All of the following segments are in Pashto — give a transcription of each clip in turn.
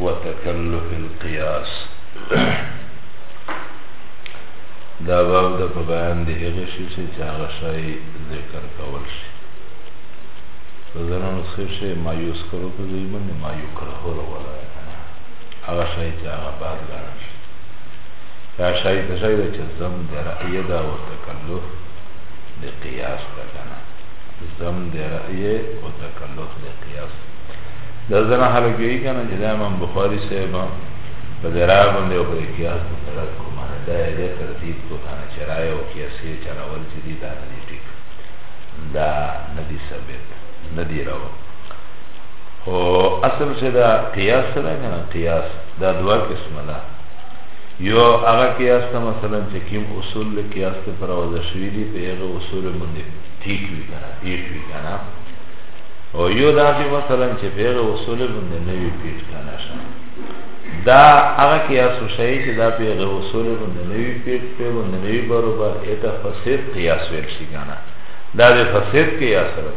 وتکلف القیاس دا باب د په بیان دی هغه شی چې هغه شی ذکر کول شي زنانو څه شی ما یوز کړو په دې باندې ما یو کړو ولا هغه شی چې هغه بار لاړ شي دا شی د شی د زم د رأی دا او تکلف د قیاس ده کنه زم د رأی او تکلف د قیاس دا زنا حالا کیوئی کنا چه دا امام بخاری صاحبا پا دی رائے بنده و پا دی قیاس مترد کو مانا دا ایده تردید کو کنا چه رائے و قیاسی چلاول چه دی دا ندی ٹک دا ندی ثبت ندی رو خو اصل چه دا قیاس سره کنا قیاس دا دوا قسم دا یو هغه قیاس ته مثلا چې کوم اصول له قیاس ته پر وځ شوی دی په هغه اصول باندې ټیک وی کنه ټیک وی کنه او یو دا چې مثلا چې پیغه اصول باندې نه وی پیش کنه شه دا هغه کې اسو شی چې دا پیغه اصول باندې نه وی پیش په باندې نه وی برابر اته فسید قیاس ویل شي کنه دا د فسید قیاس سره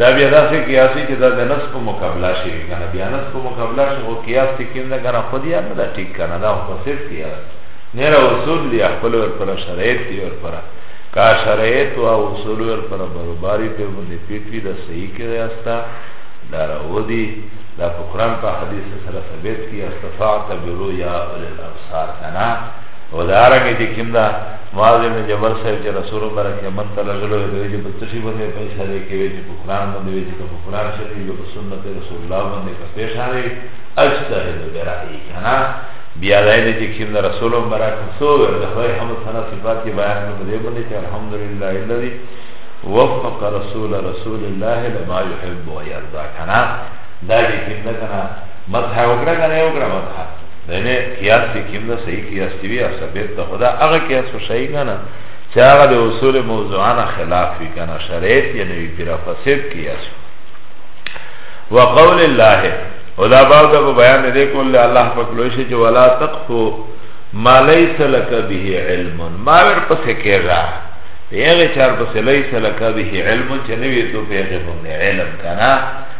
دا بیا داسې قیاسی چې دا د نس په مقابله شي کنه بیا نس په مقابله شي او قیاس ته کینده کنه خود یې نه دا ټیک کنه دا فسید قیاس نه را اصول دی خپل ور پر شرایط دی ور پر کا شرایط او اصول ور پر برابرۍ په باندې پی پی دا صحیح که دا استا دا رو دی دا پا قرآن پا حدیث سر ثبت کی استفاعت برو یا اولی الابصار کنا و دا آرنگی چی کم دا معاذ ابن جبر صاحب چی رسول برا که من تلغلو وی دوی چی بتشی بندی پیسا دی که وی چی پا قرآن بندی وی چی پا قرآن شدی وی پا سنت رسول اللہ بندی پا پیشا دی اجتهد برائی کنا بیا دای دې چې کیم رسول مبارک سو ورته خدای حمد ثنا صفات کې بیان کړو دې باندې چې الحمدلله الذي وفق رسول رسول الله لما يحب ويرضى کنا دا دې کیم نه کنا مدح وکړه کنا یو کړه مدح دنه قیاس دې کیم نه صحیح قیاس دی او ثابت ته خدا هغه قیاس صحیح کنا چې هغه د اصول موضوعانه خلاف وی کنا شریعت یې نه وی پر فساد قیاس وقول الله او دا باو دا بیان دې کول له الله پاک لوی شي چې ولا تقفو ما ليس لك به علم ما ور پسې کېږه په هغه چار پس لیس لکا به علم چه نوی تو په هغه بنده علم کنا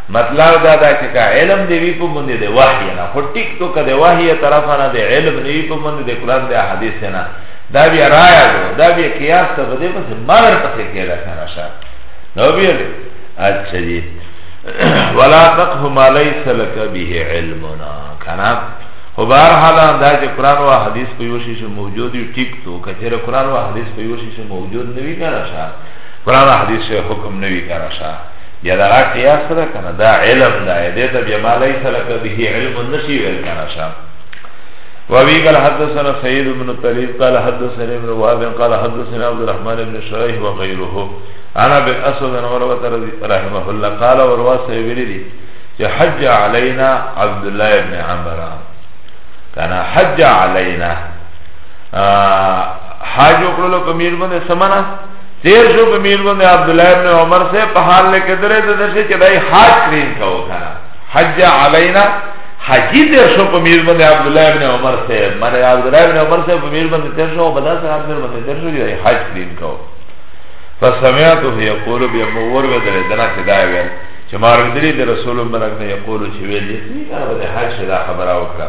مطلب دا دا چه که علم دی وی په بنده دی وحی نا خو ٹک تو که دی وحی طرفا نا دی علم نوی په بنده دی قرآن دی حدیث نا دا بیا رایا دو دا بیا قیاس تا بده پس مگر پس کیلا کنا شا نو بیا دی اچھا جی ولا تقه ما لیس لکا به علمنا کنا خو بارحالا دا چه قرآن و حدیث پیوشی شو موجودی ٹک تو کچر قرآن و حدیث پا یوشی شا موجود نوی کانا شا قرآن و حدیث شا حکم نوی کانا شا بیا دا غا قیاس دا کانا دا علم دا دیتا بیا ما لیس لکا بهی علم نشی ویل کانا شا وابي قال حدثنا سيد بن طريف قال حدثنا ابن وهب قال حدثنا عبد الرحمن بن شريح وغيره انا بن اسود بن عروه رحمه الله قال وروا سيبري حج علينا عبد الله بن عمرو كان حج علينا حاج وکړلو په میر باندې سمنا تیر شو په میر باندې عبد الله ابن عمر سے په حال له کدرې د دې چې دای حاج کریم کا وکړه حج علینا حجی تیر شو په میر باندې عبد الله ابن عمر سے معنی عبد الله ابن عمر سے په میر باندې تیر شو بدا سره عبد الله باندې تیر شو دای حاج کریم کا فسمعته یقول بمور بدل دنا چې دا ویل چې مارګدری د رسول مبارک نه یقول چې ویل یې دا حج دا خبره وکړه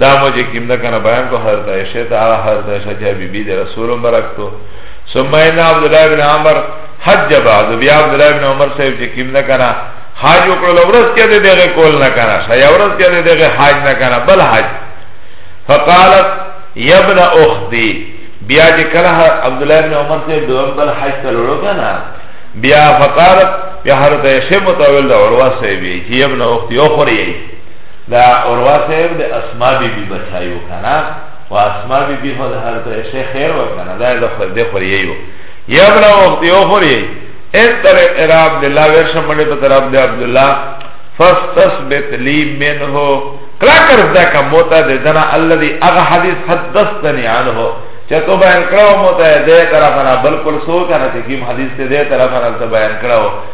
دا مو چې کیم ده کنه بیان کو حضرت عائشه ته هغه حضرت عائشه چې بی بی د رسول مبارک تو ثم ان عبد الله بن عمر حج بعد بیا عبد الله بن عمر صاحب چې کیم ده کنه حج وکړل ورځ کې دغه کول نه کنه شای ورځ کې دغه حج نه کنه بل حج فقالت یا ابن اختی بیا چې کله عبد الله بن عمر صاحب دوم بل حج ته لړو کنه بیا فقالت بیا حضرت عائشه متول ده اور واسه بی چې ابن اختی اخری دا عروه صاحب د اسما بی بی بچایو کنا و اسما بی بی خود حضرت عائشه خیر وکنا دا د خود د خوریو یا بلا وخت یو خوری ان تر عرب د لا ورش منډه په طرف د عبد الله فاستثبت لی منه کلا کر دا کا موتا د دنا الذي اغه حدیث حدثني عنه چتو بیان کړو موتا د طرفنا بالکل سو کنه تکیم حدیث ته د طرفنا بیان کړو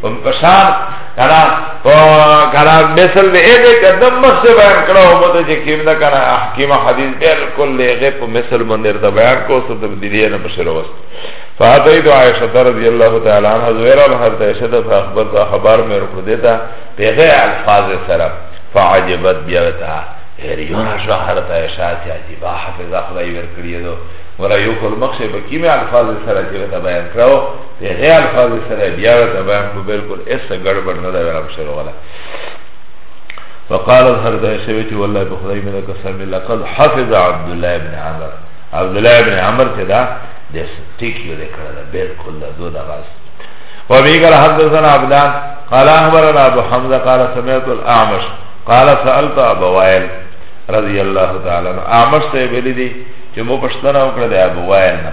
پشان کنا کنا مثل دے اے دے قدم مخ سے بیان کرا ہو مطا چی کیم دا کنا احکیم حدیث بلکل لے غی پا مثل مندر دا بیان کو سو تب دیدی انا بشر وست فاتیدو عائشت رضی اللہ تعالی عنہ زویرہ بحرت عائشت فاخبر تو خبر میں رکو دیتا پی غی الفاظ سرم فعجبت بیوتا هریونا شو حضرت عائشہ چی عجیبا حفظ اخلائی ورکڑی دو ولا یو کل مخشه بکی میں الفاظ سره چی بیان کرو په غیر الفاظ سره بیا ورته بیان کو بالکل اس ګړبړ نه دا بیان شوی ولا وقال الحر ده شوی چې والله په خدای مې قسم لقد حفظ عبد الله بن عمر عبد الله بن عمر چې دا د ټیک یو ده کړل بالکل دا دوه دغاس وبه قال حدثنا عبدان قال اخبرنا ابو حمزه قال سمعت الاعمش قال سالت ابو وائل رضی الله تعالی عنہ اعمش ته ویل دي چې مو پښتنه وکړه د ابو وائل نه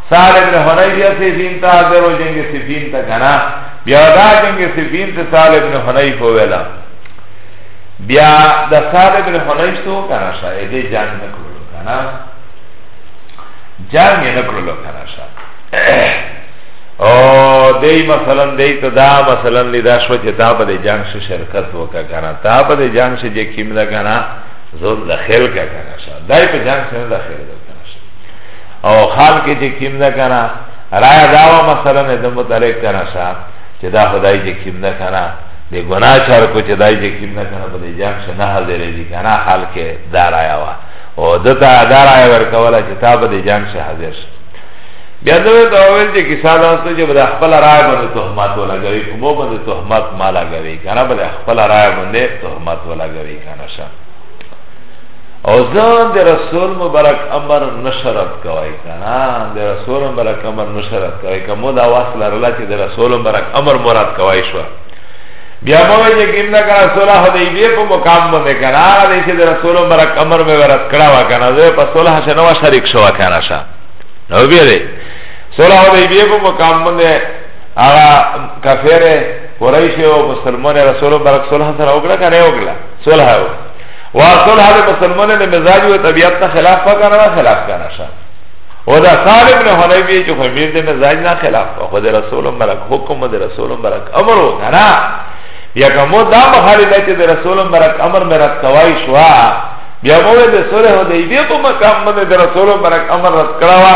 سال ابن حنیبیہ سیفین تا حاضر و جنگ سیفین تا کنا بیا دا جنگ سیفین تا سال ابن حنیب ہوئیلا بیا دا سال ابن حنیب سو کنا شا ایده جنگ نکلو کنا جنگ نکلو کنا شا او دی مثلا دی تا دا مثلا لی دا شو چه تا پا دی جنگ شو شرکت وکا کنا تا پا دی جنگ شو جه کم دا کنا زود دخل کا کنا شا دای پا جنگ شو دخل دا او خال کې چې کیم ده کنه رایا داوا مثلا نه د متعلق کنه شا چې دا خدای چې کیم ده کنه د ګناه چار کو چې دای چې کیم ده کنه په دې جام شه نه حاضر دي کنه حال کې دا رایا وا او دته دا رایا ور کوله چې تا په دې جام شه حاضر شي بیا دوی ته وویل چې کیسه دا څه چې بده خپل رائے باندې تهمت ولګوي کومو باندې تهمت ما لګوي کنه بده خپل رائے باندې تهمت ولګوي کنه شه او ځان د رسول مبارک امر نشرت کوي کنه د رسول مبارک امر نشرت کوي کومه دا واصله رلا چې د رسول مبارک امر مراد کوي شو بیا مو چې کیندا کا رسول حدیبیه په مقام باندې کنه د چې د رسول مبارک امر مې ورت کړه وا کنه زه په صلح شنو شریک شو کنه شا نو بیا دې صلح حدیبیه په مقام باندې هغه کافر قریش او مسلمان رسول مبارک صلح سره وکړه کنه وکړه صلح و و صلح ده مسلمان ده مزاج و طبیعت نا خلاف پا کانا و خلاف کانا شا و ده صالب نه هنه بیه چه خمیر ده مزاج نا خلاف پا خود رسول مبرک حکم و ده رسول مبرک امر و کانا یا که مو دا مخالی ده چه ده رسول مبرک امر مرد کوائی شوا بیا مو ده صلح و ده ایده پا مقام من ده رسول مبرک امر رد کروا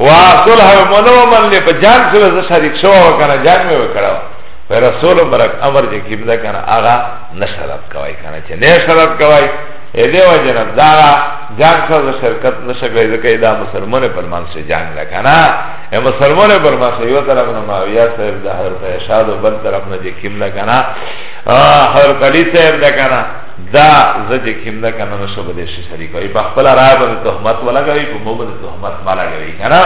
و صلح و منو من لی پا جان سوی زشاریک شوا و کانا جان می وکروا په رسول برک امر چې کیم ده کنه هغه نشرت کوي کنه چې نشرت کوي اې دی وجه نه دا جنگ سره شرکت نشه کوي ځکه دا مسلمانې پر مان سره جنگ نه کنه اې مسلمانې پر مان سره یو طرف نه معاویه صاحب د حضرت ارشاد او بل طرف نه چې کیم ده کنه حضرت علی صاحب ده کنه دا زجه کیم ده کنه نشه بده شي شریک وي په خپل رائے باندې تهمت ولا کوي په مو باندې تهمت مالا کوي کنه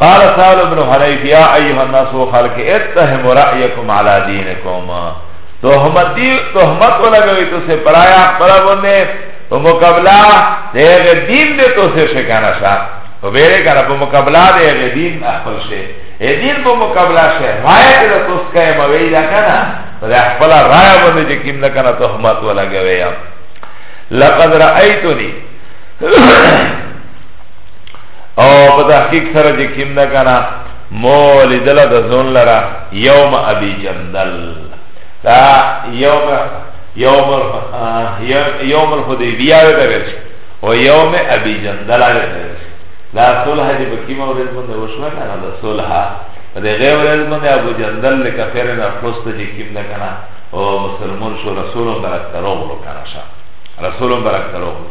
قال سال ابن حنیف یا ایها الناس خلق اتهم رأیکم علی دینکم تهمتی تهمت ولګوي تو سه پرایا خپل باندې په مقابله دغه دین دې تو سه شکانه شا په بیره کنه په مقابله دغه دین خپل شه ای دین په مقابله شه وای دې تو سکه موي دا کنه دا خپل رای باندې چې کیم نه کنه تهمت ولګوي لقد رأیتنی او په تحقیق سره چې کیم ده کنه مو لیدل د زون لرا یوم ابي جندل دا یوم یوم یوم الحدیبیه ده ورچ او یوم ابي جندل ده ورچ دا صلح دی په کیمه ورځ باندې وشو کنه دا صلح په دې غیر ورځ باندې ابو جندل له کفر نه خلصت چې کیم ده کنه او مسلمان شو رسول برکت راغلو کنه رسول برکت راغلو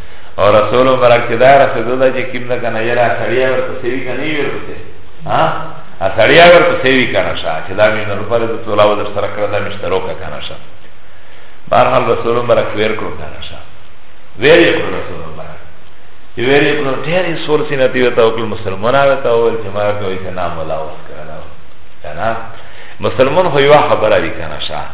او رسول مبارک چې دا رسېدو دا چې کیم ده که نه یلا سړیا ورپسې وي که نه وي ورپسې سړیا ورپسې وي که نه شه چې دا مې نه روپه د تولاو در سره کړه دا مې شته روکه که نه شه بهرحال رسول مبارک ویر کړو که نه شه ویر یې کړو رسول مبارک چې ویر یې کړو ډېر یې سور سینه ته ورته وکړل مسلمانان ورته وویل چې ما ورته وایي چې نه ملا اوس که نه مسلمان خو یوه خبره وي که نه شه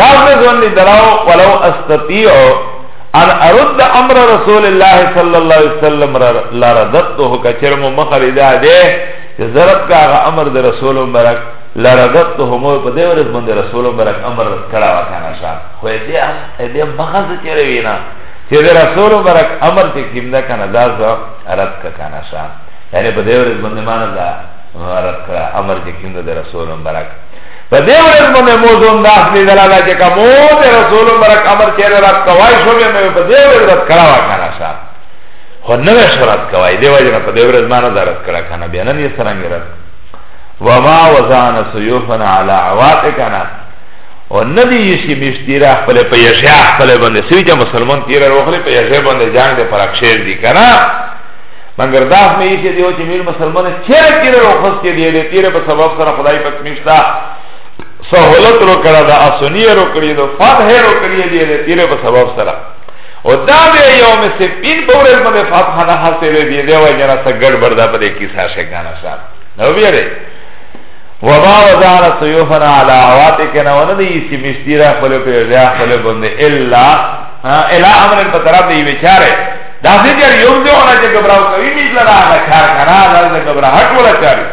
داغه ځوند دراو ولو استطيع ان ارد امر رسول الله صلی الله علیه وسلم لردته کچرم مخردا ده ضرب کا امر د رسول مبارک لردته مو په دې ورځ باندې رسول مبارک امر کړه وکنه شا خو دې دې مخز چیرې وینا چې رسول مبارک امر چې کیمدا کنه دا زو رد کنه شا یعنی په دې ورځ باندې مان دا رد کړه امر چې کیمدا رسول مبارک په دې ورځ باندې موضوع انداز لیدلا دا چې کومو د رسول مبارک امر چیرې رات کوای شو به مې په دې ورځ رات کړه وکړه صاحب خو نو شرط کوي دی وجه په دې ورځ باندې درس کړه کنه بیا نه یې سره میرات وما وزان سيوفنا على عواتقنا او ندی یشی مشتیرا خپل په یشیا خپل باندې سوی چې مسلمان تیر وروخلی په یشیا باندې جنگ دې پراکشیر دی کنه مگر دا هم یې چې دیو چې میر مسلمان چیر کې له خص کې دی دې تیر په سبب سره خدای پاک نشتا سہولت رو کړه دا اسونی رو کړی دا فتح رو کړی دی دې تیر په سبب سره او دا به یوم سپین په ورځ باندې فتح نه حاصل دی دی وای جنا سګړ بردا په دې کیسه شګانا صاحب نو بیره وما وزار سيوفنا على عواتقنا وندي سمشتيرا خلو پر ريا خلو بنده الا الى امر البتراب دي بچاره دا فکر یو دی اونا چه گبراو کوی میز لرا آغا کار کنا دا دا گبرا حق ولا چاری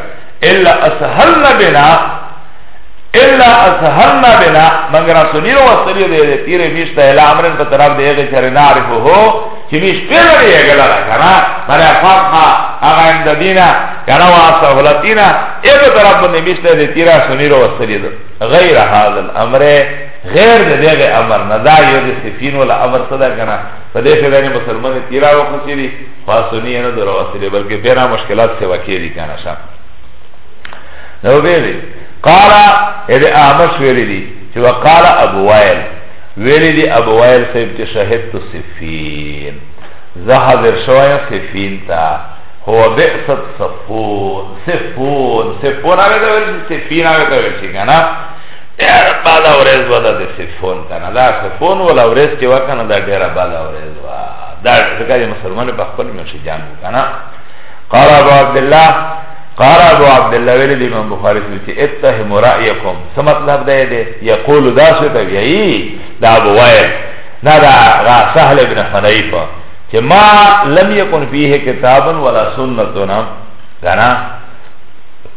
الا اسحلنا بنا الا اسحلنا بنا مگر سنیر و سنیر دی دی تیر میشت الا عمرن پا طرف دی اغی چر نعرفو ہو چه میش پیر دی اغی لرا کنا مگر فاقا آغا امدادینا کنا و آسحلتینا اغی طرف بندی میشت دی تیر سنیر و سنیر غیر هذا الامر غیر دی اغی امر ندا یو دی سفین ولا امر صدا کنا په دې سره نه مسلمان تیرا وخسری فاسونی نه درو وسلی بلکې پیرا مشکلات سے واقع دي کنه شام نو به دي قال اذا اعمش ویلی دي چې وقال ابو وائل ویلی دي ابو وائل صاحب چې شهید تو سفین زه حاضر شوم سفین تا هو بعثت صفون صفون صفون هغه ته ویل سفین هغه ته ویل کنه ډیر بالا ورځ و دا د سفون کنه دا سفون ولا ورځ چې وکنه دا ډیر بالا ورځ و دا ځکه چې مسلمان په خپل مشه جان کنه قال ابو عبد الله قال ابو عبد الله ویل دی امام بخاری چې اتهم رايكم څه مطلب دی دی یقول دا څه ته ویي دا ابو وائل دا دا سهل ابن حنیف چې ما لم يكن فيه كتاب ولا سنتنا کنه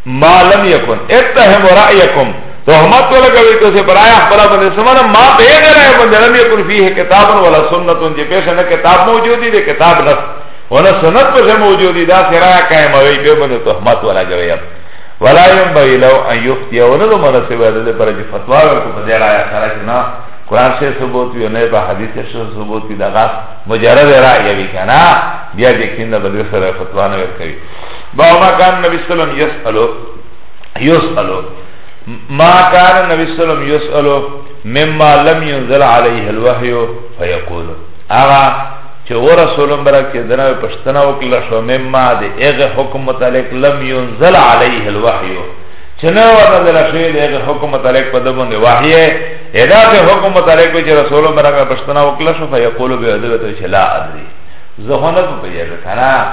ما لم يكن اتهم رأيكم تهمت ولا کوي ته سي پرايا خپل باندې سمانه ما به غره باندې لم يكن فيه كتاب ولا سنت جي پېښه نه کتاب موجود دي کتاب نه ولا سنت په موجود دي دا سره قائم وي به باندې تهمت ولا کوي ولا ينبغي لو ان يفتي ولا مناسب ده پر جي فتوا ورکو په دې رايا سره چې نه قرآن سے ثبوت وی نه په حدیث سے ثبوت وی دغه مجرد رائے وی کنه بیا دې کینه بدر سره فتوا نه ورکوي باو ما کان نبی صلی اللہ علیہ وسلم یسألو یسألو ما کان نبی صلی اللہ علیہ وسلم یسألو مما لم ينزل عليه الوحي فيقول اغا چه و رسولم برا که دنو پشتنا وکلا شو مما ده اغه حکم متعلق لم ينزل عليه الوحي چه نو نزل شوی ده اغه حکم متعلق پا دبون ده وحی ادا چه حکم متعلق بی چه رسولم برا که پشتنا وکلا شو فيقول بی عدوه چه لا ادري زهونه په پیږه کنه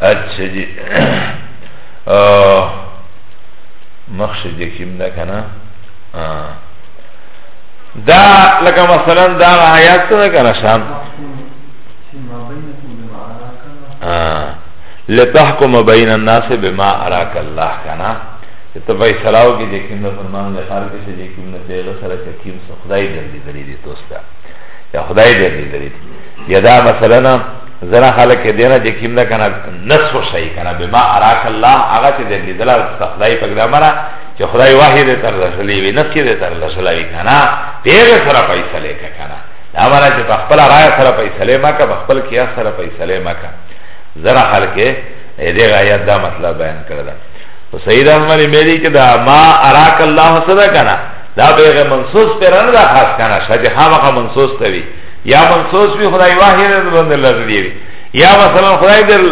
اچھا جی مخش جی کم دا کنا دا لکه مثلا دا آیات دا کنا شان لتحکم بین الناس بما اراک اللہ کنا تو بھائی سلاو کی جکیم دا فرمان لخار کسی جکیم دا پیغل سر چکیم سو خدای دردی دریدی توستا یا خدای دردی دریدی یا دا مثلا زنا خلق دینا چې کیم ده کنه نصف شي کنه بما اراک الله هغه چې د لیدل استخدای په ګرامره چې خدای واحد تر رسلی وی نفس دې تر رسلی کنه پیر سره پیسې لیکه کنه دا معنی چې په خپل رائے سره پیسې لیکه په خپل کیا سره پیسې لیکه زنا خلق دې غایت دا مطلب بیان کړل تو سید احمد میری چې دا ما اراک الله صدا کنه دا پیغه منصوص پر نه خاص کنه شجحه مخه منصوص توی یا منسوس وی خدای واحد ده بند لرزه دی وی یا مثلا خدای در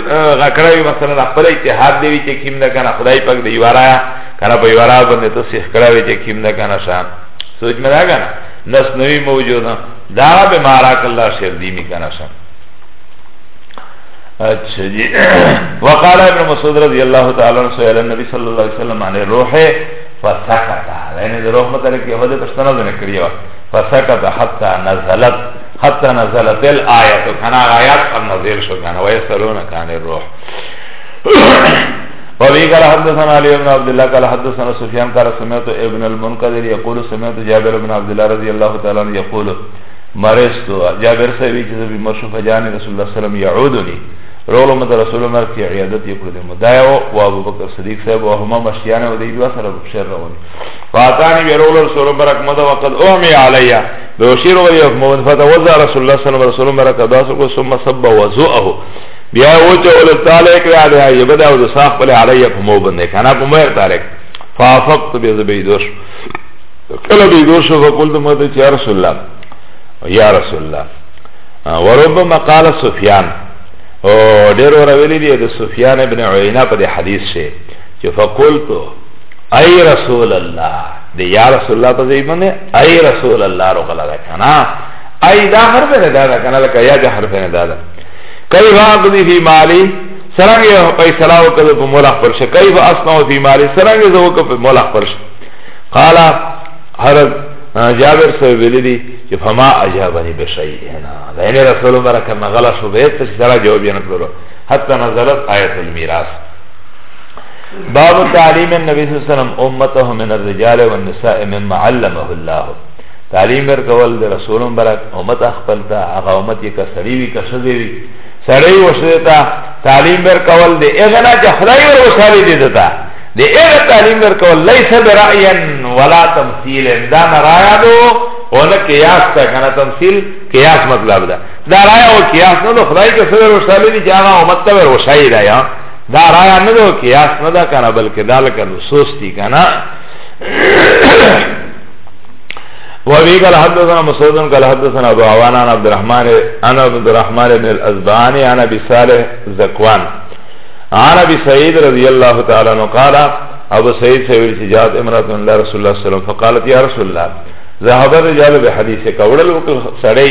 غکړه وی مثلا خپل اتحاد دی وی چې کیم نه کنه خدای پاک دی ورایا کنه په ورا باندې ته سیخ کړه وی چې کیم نه کنه شان سوچ مې دا کنه نس نوی موجود دا به مارا کله شر دی می کنه شان اچھا جی وقال ابن مسعود رضی اللہ تعالی عنہ سئل النبی صلی اللہ علیہ وسلم عن الروح فسکتا یعنی روح متعلق یہودی پشتنا دنے کریے وقت فسکت حتی نزلت حتی نزلت الآیت کنا آیات پر نزل شو کنا ویسلون کان الروح وابي قال حدثنا علي بن عبد الله قال حدثنا سفيان قال سمعت ابن المنقذر يقول سمعت جابر بن عبد الله رضي الله تعالى عنه يقول مرست جابر سوي چې به مرشو فجان رسول الله صلی الله علیه وسلم يعودني رولو مد رسول الله کی عیادت یې کړې مدایو او ابو بکر صدیق صاحب او هما مشیانه ودی دوه سره بشیر روان فاتانی بیرول رسول برک مدو وقد اومی علی بوشیر ولی مون فتا وزا رسول الله صلی الله علیه وسلم برک داسو کو ثم صب وضوءه بیا و چه اول تالک را ده یبدا و صاحب بل علی فمو بنده کنا پمر تالک فافقت بی زبیدوش کله بیدوش فقلت مت چه رسول الله یا رسول الله وربما قال سفیان او ډیر ور ویلی دی د سفیان ابن عینه په حدیث شه چې فقلت ای رسول الله دی یا رسول الله په ځای باندې ای رسول الله رغلا ده کنه ای دا حرف نه ده کنه لکه یا دا حرف نه ده کای واق دی فی مالی سرنګ یو فیصله وکړه په مولا خپل شي کای با اسنو فی مالی سرنګ زو وکړه په مولا خپل شي قال حضرت جابر سو ویلی دی چې فما اجابنی بشیء انا دا یې رسول مبارک مغلا شو به ته سره جواب یې نکړو حتی نزلت آیت المیراث باب تعلیم النبی صلی اللہ علیہ وسلم امته من الرجال والنساء مما علمه الله تعلیم ورکول د رسول مبارک امت خپل ته هغه امت کې کسړی وی کسړی وی سړی وشته ته تعلیم ورکول د اغنا چې خدای ور وساوی دي دتا د اغ تعلیم ورکول لیس برائیا ولا تمثیل دا نه رایا دو او نه قیاس ته کنه تمثيل قیاس مطلب ده دا رایا او قیاس نو خدای کې سره ورساله دي چې هغه امت ته ورسایي دا یا دا رایا نه دو قیاس نه دا کنه بلکه دا لکه نصوص دی کنه وابي قال حدثنا مسعود قال حدثنا ابو عوان عن عبد الرحمن عن عبد الرحمن بن الازباني عن ابي صالح زكوان عن ابي سعيد رضي الله تعالى عنه قال ابو سعيد سيد جاءت امراه من رسول الله صلى الله عليه وسلم فقالت يا رسول الله ذهب الرجال بحديثك ولل وكل سړی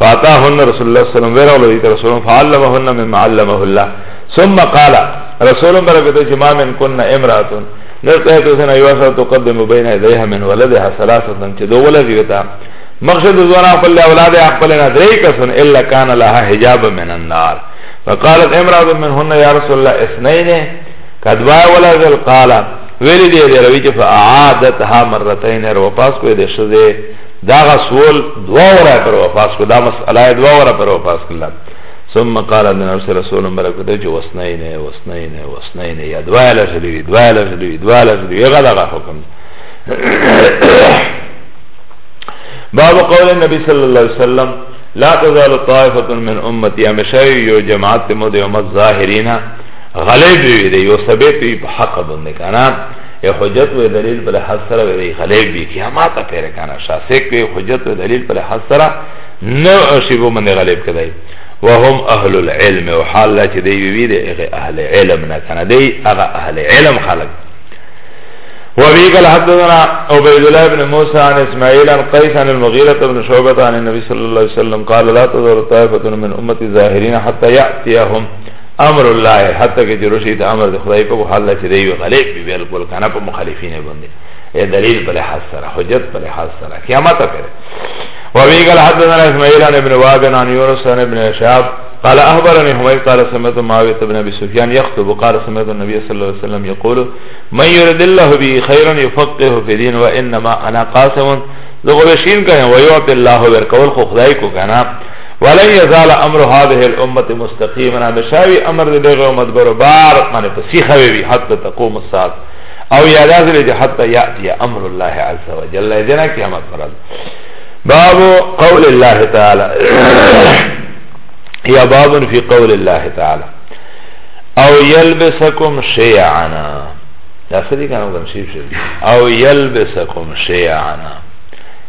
فاتاهن رسول الله صلی الله علیه وسلم ورغلو دي رسول فعلمهن مما علمه الله ثم قال رسول الله برکته چې ما من كن امراه نرته ته سن ایو سره تقدم بین یدیها من ولدها ثلاثه چې دوه ولدي وتا مقصد زونا خپل اولاد خپل نه درې کسن الا کان لها حجاب من النار فقالت امراه منهن يا رسول الله اثنين کدوا ولا ذل قال ویلی دی دی روی چې فعادتها مرتين رو پاس کوی دی شذه دا غسول دوا ورا پر وفاس کو دا مسئلہ دوا ورا پر وفاس کلا ثم قال ان نفس رسول برکته جو وسنین وسنین وسنین یا دوا لا شلی دوا لا شلی دوا لا شلی غدا غا حکم باب قول النبي صلى الله عليه وسلم لا تزال طائفه من امتي امشي يو جماعت مو دي امت ظاهرين غلب وي دي يو ثبت حق بند کنا ای حجت و دلیل پر حد سره و دی غلیب بی که ما تا پیره کانا شا سیک وی حجت و دلیل پر حد سره نو اشیبو من غلیب کدائی وهم اهل العلم و حال لا چه دی بی دی اغی اهل علم نکانا دی اغا اهل علم خلق وابي قال حدثنا عبيد الله بن موسى عن اسماعيل عن قيس عن المغيرة بن شعبة عن النبي صلى الله عليه وسلم قال لا تزور طائفة من أمتي ظاهرين حتى يأتيهم امر الله حتی که جروشی تا امر ده خدای پا حال ده چه ده یو غلیب بی بیلکل کانا پا مخالفین بنده اے دلیل پا لحاظ سرا حجت پا لحاظ سرا قیامت پر وابی قال حدثنا اسماعیل عن ابن واب عن یونس عن ابن شعب قال احبرني حميد قال سمعت معاويه بن ابي سفيان يخطب قال سمعت النبي صلى الله عليه وسلم يقول من يرد الله به خيرا يفقهه في دين وانما انا قاسم ذو بشين كان ويعطي الله ورقول خدای کو کنا ولن يزال امر هذه الامه مستقيما مشاوي امر دغه امت بربار معنی پسیخه وی حتی تقوم الساعه او یاداز له حتی یاتی امر الله عز وجل جنا قیامت پر باب قول الله تعالی یا باب فی قول الله تعالی او یلبسکم شیعنا دا سری کنم دم شیف شیف او یلبسکم شیعنا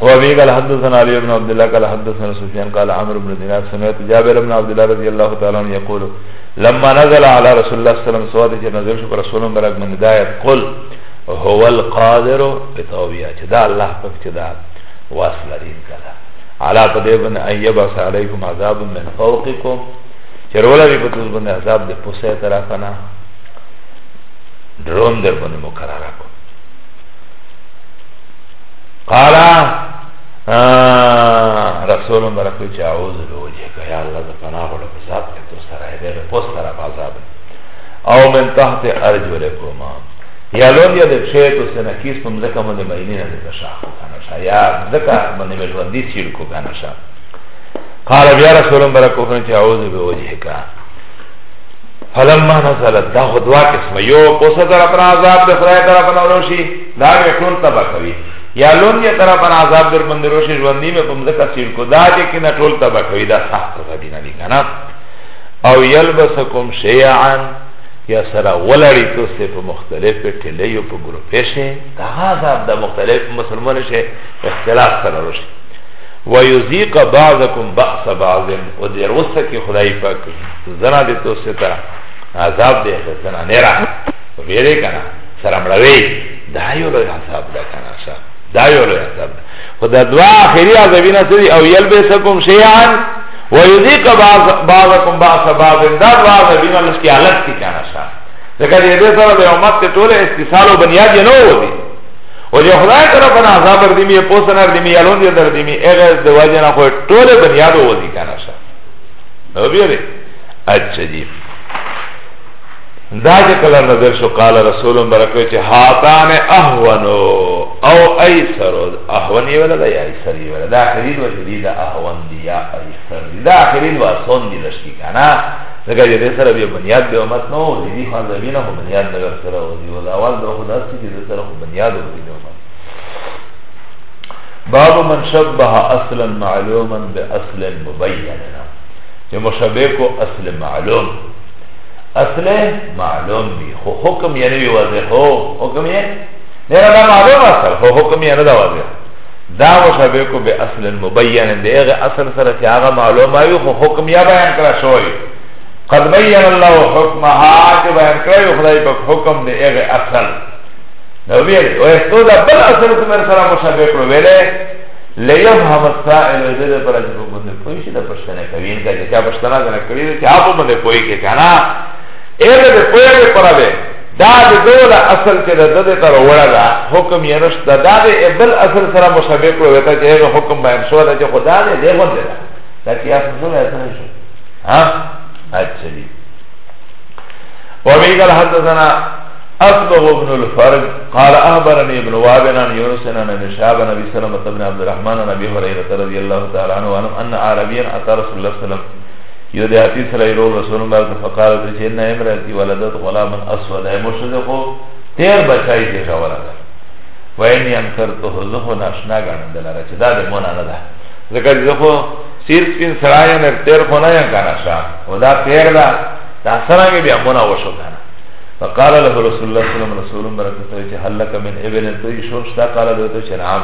وابي قال حدثنا علي بن عبد الله قال حدثنا سفيان قال عمرو بن دينار سمعت جابر بن عبد الله رضي الله تعالى عنه يقول لما نزل على رسول الله صلى الله عليه وسلم سواد چې نزل شو رسول الله برک من هدايت قل هو القادر بتوبيه چې دا الله پاک چې دا واس لري کړه علا پدې باندې ايبس عليكم عذاب من فوقكم چې رولا به پتوس باندې عذاب د پوسه طرفه نه درون در باندې مقرره کو قال رسول الله برکو چې اعوذ بوجهک یا الله ز پناه غوړم ذات کې تو سره دې له پوس سره عذاب او من تحت ارجلکما یا لون یا د شی تو سره کیس په مزه کوم د مینې نه د شاخ کنه شا یا زکه باندې ژوند دي سیر کو کنه شا قال بیا رسول الله برکو چې اعوذ بوجهک فلما نزلت دا خدوا قسم یو پوسه طرف نه عذاب د خدای طرف نه ورشي دا به ټول تبا کوي یا لون یې تر پر عذاب در باندې روشي ژوندۍ مې کوم ځکه سیر کو دا چې کنه ټول تبا کوي دا سخت غدي نه دي کنه او یلبسکم شیعا یا سره ولړی تو سه په مختلف ټلې او په ګروپې شه دا عذاب د مختلف مسلمان شه اختلاف سره روشي ويذيق بعضكم بأس بعض او دې روسه کې خدای پاک زنا دې تو سه تا عذاب دې زنا نه را ویری کنه سره مړوي دا یو لوی حساب ده کنه شا دا یو لوی حساب ده خو دا دوا اخري عذابینا سری او یلبسکم شیئا و یذیق بعض بعضکم بعض بعض دا دوا عذابینا لسکی حالت کی کنه شا ځکه دې دې سره د امت ته ټول استثال او بنیاد یې نه وو دي او چې خدای طرف نه عذاب ور دي می پوسن ور دي می الون دي در دي می هغه د وجه نه خو ټول بنیاد وو دي کنه شا نو بیا دې اچھا جی دا چې کله نظر شو قال رسول برکوي چې هاتان اهونو او ايسر اهون یې ولا دا ايسر یې ولا دا خرید و شدید اهون دی یا ايسر دی دا خرید و سون دی لشي کنه ځکه دې سره به بنیاد به امت نو دې خان زمينه هو بنیاد نه سره او دی ولا اول د خدا سي دې سره هو بنیاد و دی باب من شبه اصلا معلوما باصل مبين چې مشابه کو اصل معلوم اصله معلوم بی خو حکم یې نه وی واضح خو حکم یې نه دا معلوم اصل خو حکم یې نه دا واضح دا مشابه کو به اصل مبین دی هغه اصل سره چې هغه معلومه وي خو حکم یې بیان کړا شوی قد بین الله حکمها چې بیان کړی خدای په حکم دی هغه اصل نو ویل او استو دا بل اصل سره مشابه کړو ویلې لیفهم السائل و دې پر چې په باندې پوي شي د پښتنه کوي ان کا چې چا پښتنه نه کوي چې اپ باندې پوي کې کنه اې دې پوي پر به دا د دول اصل کې د دې تر وړه دا حکم یې نشته دا د ابل اصل سره مشابه کړو وتا چې هغه حکم باندې شو دا چې خدا دې دې غوته دا دا چې اصل شو یا څه شو ها اچھا جی وبه قال حدثنا اصبغ ابن الفرج قال احبرني ابن وابن عن يونس عن ابن شهاب عن ابي سلمة بن عبد الرحمن عن ابي هريره رضي الله تعالى عنه وعنه ان عربيا اتى رسول الله صلى الله عليه وسلم يودي حتي سرائيل رسول الله فقال ان امرأتي ولدت غلاما اسود اي مشرق تير بچاي دي غولا واني انكرته زه ناشنا غنم دلاره چې دا د مونږ نه ده ځکه زه خو سیر سپین سرای نه تیر خو نه یم کنه شا او دا تیر دا دا سره بیا مونږ وشو کنه فقال له رسول الله صلی الله علیه وسلم برکته چې هل لك من ابن تو شور شتا قال له تو چې نعم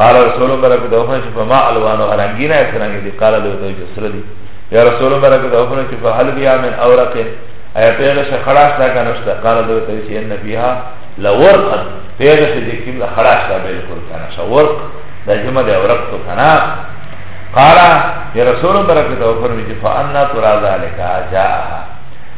قال رسول الله برکته او چې فما الوان رنگینا څنګه دي قال له تو چې سره دي یا رسول الله برکته او چې فهل بیا من اورق ایا پیغه شخړا شتا کنه شتا قال له تو چې ان فيها لورق پیغه چې کوم خلاص تا بالکل کنه شو ورق د جمع د اورق تو کنه قال یا رسول الله برکته او فرمایي فانا ترا ذلك جاء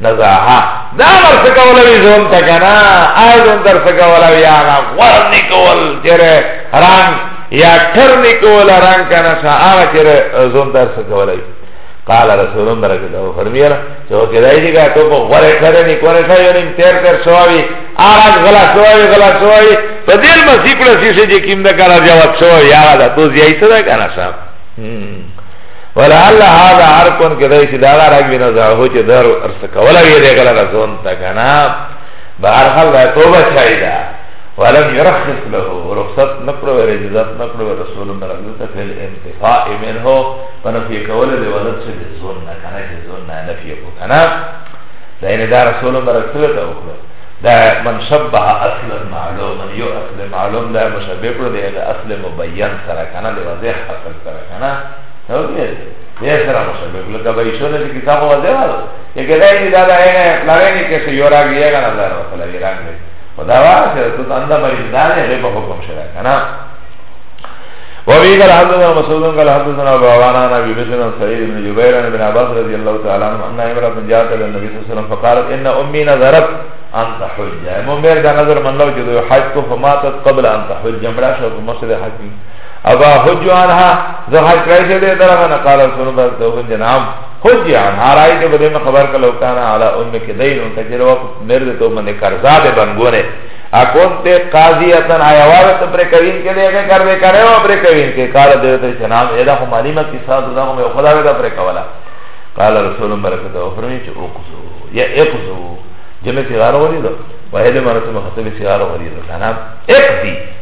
نزاها دا مر سکولوی زون تا کنا آی زون در سکولوی آنا غور نکول چره رنگ یا ٹر نکول رنگ کنا شا آغا چره زون در سکولوی قال رسولم برکت او فرمیرا چه او کدای دی که تو پا غور ٹر نکول شا یونیم تیر تیر شواوی آغا غلا شواوی غلا شواوی پا دیل مسیح کلسی سے جی کم دا کنا جواد شواوی آغا دا تو زیائی صدا کنا شا Hmm. ولعل هذا عرقن کدای چې دا غرق وي نه زه چې در ارس کولا وی دی کله رسون تا کنه بهر حال دا توبه چای دا ولم يرخص له رخصت نکړو ور اجازه نکړو رسول الله رضی الله فعل انتفاء منه فنفي کوله دی ولد چې زون نه کنه چې زون نه نفي کو کنه دا نه دا رسول الله رسول ته وکړه دا من شبه اصل معلوم یو اصل معلوم دا مشبه کړو دی اصل مبین سره کنه دی واضح اصل سره کنه نو دې دې سره مسلمان کله دا به شو نه چې کتاب وځه چې کله دې دا دا نه پلانې کې څه یو راګي یې کنه دا مثلا یې راګي خدا وا چې ته څنګه مریض دا نه غیب حکم شرا کنه وفي قال حدثنا مسعود قال حدثنا ابو عوان عن ابي بكر عن سعيد بن جبير عن ابن عباس رضي الله تعالى عنه ان امراه جاءت الى النبي صلى الله عليه وسلم فقالت ان امي نذرت ان تحج امام بیر دا نظر من لو جدو حج کو فماتت قبل ان تحج جمرا شو مسجد حج ابا حج عنها زه حج کړی چې دې درغه نه قال رسول الله صلی الله علیه وسلم نعم حج عنها راي دې بده مې خبر کله وکانا علی امک دین ان تجربه مرد ته باندې قرضا دې بنګونه اكون ته قاضیتن ایواز ته پر کوین کې دې کار دې کرے او پر کوین کې قال دې ته جناب ادا هم معلومه کی ساز دا هم خدا ودا پر کولا قال رسول الله برکته او فرمی چې او قصو یا اقصو جمع سیغار ولیدو وحید مرتبه خطبه سیغار ولیدو کنه اقضی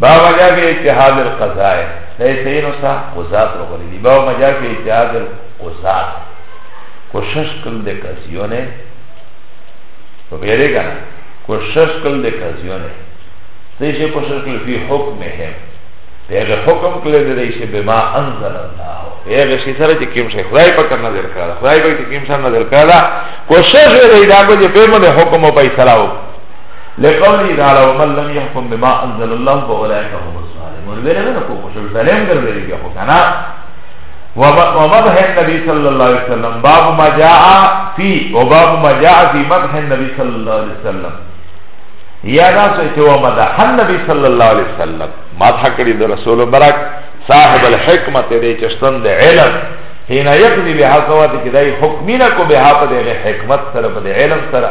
باب مجا فی اتحاد القضائے دای سینو سا قضات رو غلی دی باب مجا فی اتحاد القضات کوشش کل دے قضیونے تو بیرے کنا کوشش کل دے قضیونے تیشے کوشش کل فی حکم ہے پیغه حکم کله دې شي بما انزل الله پیغه شي سره چې کوم شي خدای په کنه نظر کړه خدای په کوم شي نظر کړه کوشش وکړئ دا به په موږ حکم او فیصله وکړي لقولی تعالی ومن لم يحكم بما انزل الله فاولئك هم الظالمون ویره نه کو خوش ظالم ګرځي بیا خو کنه ومدح النبي صلى الله عليه وسلم باب ما جاء في وباب ما جاء في مدح النبي صلى الله عليه وسلم یا دا سو چې و مدح النبي صلى الله عليه وسلم ما ثکړي د رسول برک صاحب الحکمت دې چشتن د علم هینا یقضی بها سوات کدای حکمینا کو بها په دې حکمت سره په دې علم سره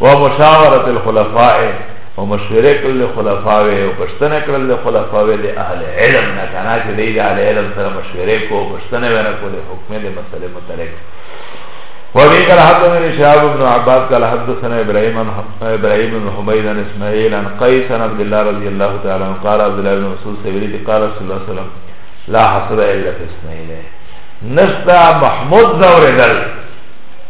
و مشاورت الخلفاء و مشوره کل خلفاء و پشتنه کل خلفاء لی اهل علم نکانا چه دی دی اهل علم سر مشوره کو پشتنه وینا کل حکم دی مسئله متعلق وفي قال حدثني شهاب بن عباد قال حدثنا ابراهيم عن ابراهيم بن حميد عن اسماعيل عن قيس عن عبد الله رضي الله تعالى عنه قال عبد الله بن مسعود سيري قال صلى الله عليه وسلم لا حصر الا في اسماعيل نشتا محمود دور دل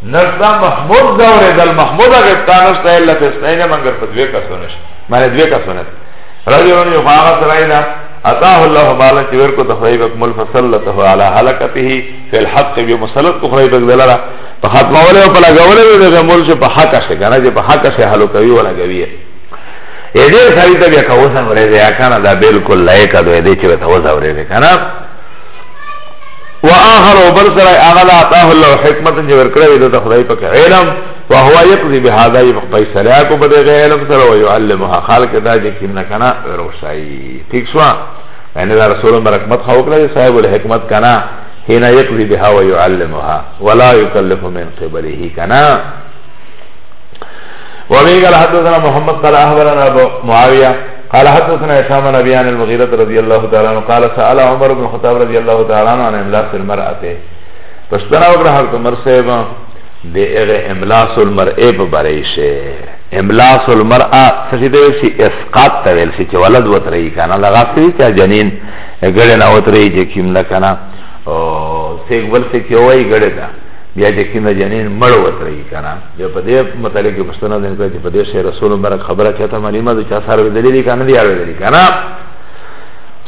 نشتا محمود زوره دل محمود اگر تا نشتا الا فسنین منگر پا دوی کسو نشت معنی دوی کسو نشت رجلون یو خاغا سرائینا اتاه الله مالا چی ورکو تخریبک مل فسلته علا حلقته فی الحق بی مسلط کو خریبک دلرا پا ختمه ولی و پلا گولی وی دغی مل چی پا حق شی گنا چی پا حق شی حلو کوی ولا گویه ای دیر ساری تا بیا کوسن وریده یا کانا دا بلکل لائکا دوی دی چی بتا وزا وریده کانا واخر وبل سره هغه لا تاه الله حکمت چې ورکړی د خدای په علم وهو يقضي بهذا فیصله کو په دغه علم سره او يعلمها خلق دا چې کینه کنه روشای ٹھیک شو یعنی دا رسول برکمت خو کړی صاحب الحکمت کنه هنا يقضي بها ويعلمها ولا يكلف من قبله کنه وبه قال حدثنا محمد قال اخبرنا ابو معاويه قال حدثنا هشام بن ابي عن المغيرة رضي الله تعالى عنه قال سأل عمر بن الخطاب رضي الله تعالى عنه عن املاس المرأة پشتنا وکړه حضرت عمر صاحب د هغه املاس المرأه په باره شي املاس المرأه څه دی چې اسقاط ته ویل شي چې ولد وتري کنه لغه سي چې جنین ګړې نه وتري چې کیم نه کنه او سیګ ول سي کې وای ګړې دا بیا چې کیم جنین مړ وتري کنه بیا په دې متعلق یو پښتنه ده کړه چې په دې سره رسول مبارک خبره چاته معلومه ده چې اثر ودلې دي کنه دی اړه دي کنه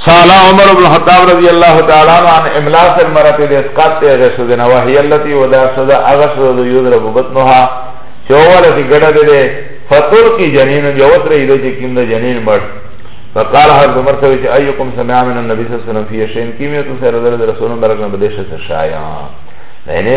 سال عمر بن الخطاب رضی الله تعالی عنہ عن املاس المرأة الاسقاط غسد نواهی التي ودا صدا اغسد يضرب بطنها چوواله کی گڑا دے دے فطر کی جنین جوت رہی دے جکیم دا جنین بڑ فقال حضرت عمر صلی اللہ علیہ وسلم سمع من النبی صلی اللہ علیہ وسلم فی شین کیمیتو سیر رضی رسول مبارک نبدیش سشایان یعنی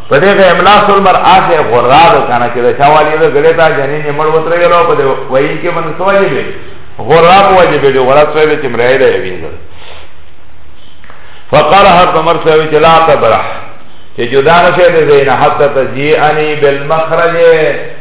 په دې کې املا سول مر آسه غرا ده کنه چې دا چاوالي ده غړې تا جنین یې مړ وتر یلو په دې وایي کې من سوځي به غرا په وجه به غرا سوې چې مرای ده وینځل فقال هر عمر سوې چې لا تبرح چې جدا نشه دې نه حتی تجیانی بالمخرج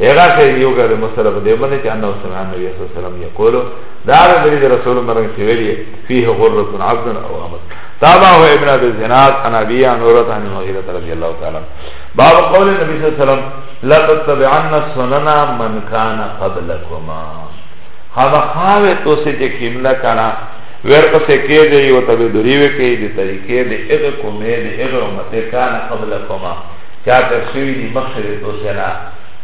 هغه شی یو کړه مسله په دې باندې چې انه سمع النبي صلی الله علیه وسلم یقول دا د دې رسول مرګ چې ویلي فيه غره عبد او امر تابعه ابن ابي زناد عن ابي نوره عن المغيرة رضي الله تعالى باب قول النبي صلى الله عليه وسلم لا تتبعن سنن من كان قبلكما هذا خاوه تو سے جے کیملا کنا ور کو سے کے جے یو تبے دوریوے کے دی طریقے دے اغه کومے دے اغه امت کان قبلكما چاپر شوی دی مخشد تو سینا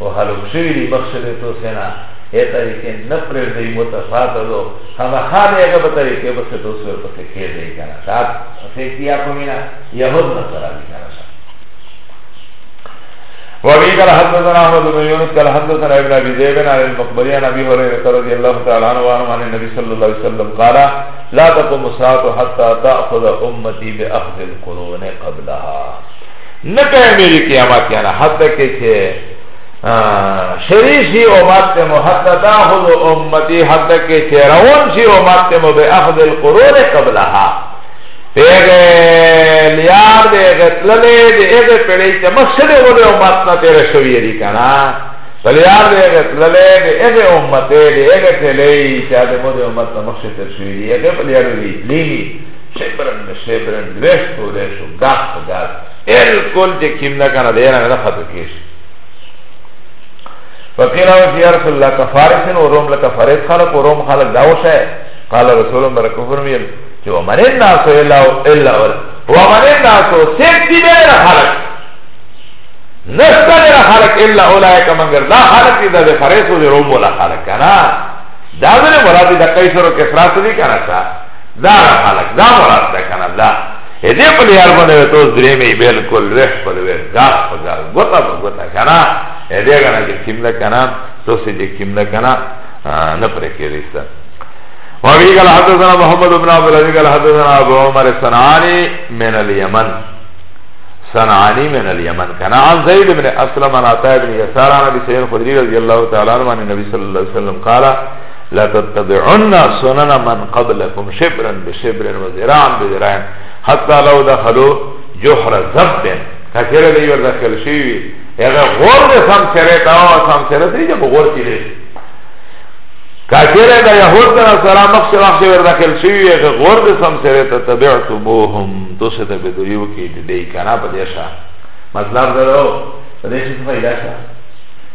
و حلق شوی دی مخشد تو سینا اے طریقے نپرر دی متفاتلو ہم خان اگا بطریقے بس تو سور پسی کھیر دی کنا شاید سیتی آکو مینا یہود نصرہ دی کنا شاید وابي قال حدثنا احمد بن يونس قال حدثنا ابن ابي ذئب عن المقبري عن ابي هريره رضي الله تعالى عنه وعنه عن النبي صلى الله عليه وسلم قال لا تقوم الساعه حتى تاخذ امتي باخذ القرون قبلها نکه امیری قیامت یعنی حتی که چه شریشی امت مو حتی تاخذ امتی حتی که چه روان شی امت مو بی اخذ القرون قبلها پیغه لیار دی غتللی دی اغه پیڑی چه مسلی غلی امت نا تیر شویه دی کنا فلیار دی اغه تللی دی اغه امتی دی اغه تلی چه دی مو دی امت نا مخشی تیر شویه دی اغه فلیارو دی لیمی شبرن به شبرن دویش تو دویشو گاز تو گاز الکل چه کم نکنه دیرا نده خطو کیش فقیل آوش یا رسول اللہ کفارسن و روم لکا فارس خلق و روم خلق داوش ہے قال رسول اللہ برکو فرمیل چه ومن الناسو الا الا ومن الناسو سیکتی بیر خلق نستا بیر خلق الا اولائک منگر دا خلق دا دی فارس و دی روم ولا خلق کنا دا بیر مرادی دا قیسر و کسرات دی کنا شا دا خلق دا مراد ده کنه دا اده پلی یار بنده وی تو دریمی بلکل ویخ پل وی داخ پل دار گوتا پل گوتا کنه اده کنه جه کم ده کنه تو سی جه کم ده کنه نپره که ریستا وابی قال حدثنا محمد بن عبد العزيز قال حدثنا ابو عمر الصنعاني من اليمن صنعاني من اليمن كان عن زيد بن اسلم عن عطاء بن يسار عن ابي سعيد الخدري رضي الله تعالى عنه عن النبي صلى الله عليه وسلم قال لا تتبعن سنن من قبلكم شبرا بشبرا وذراعا بذراع حتى لو دخلوا جحر ذب کچره دی ور داخل شي وي هغه غور دې سم سره تا او سم سره دی چې غور کې دی کچره دا يهود سره سره مخ سره وخت ور داخل شي وي هغه غور دې سم سره ته تبعتموهم تو سه ته به دیو کې دی کنه په دې شاه مطلب درو په دې څه فائدہ شاه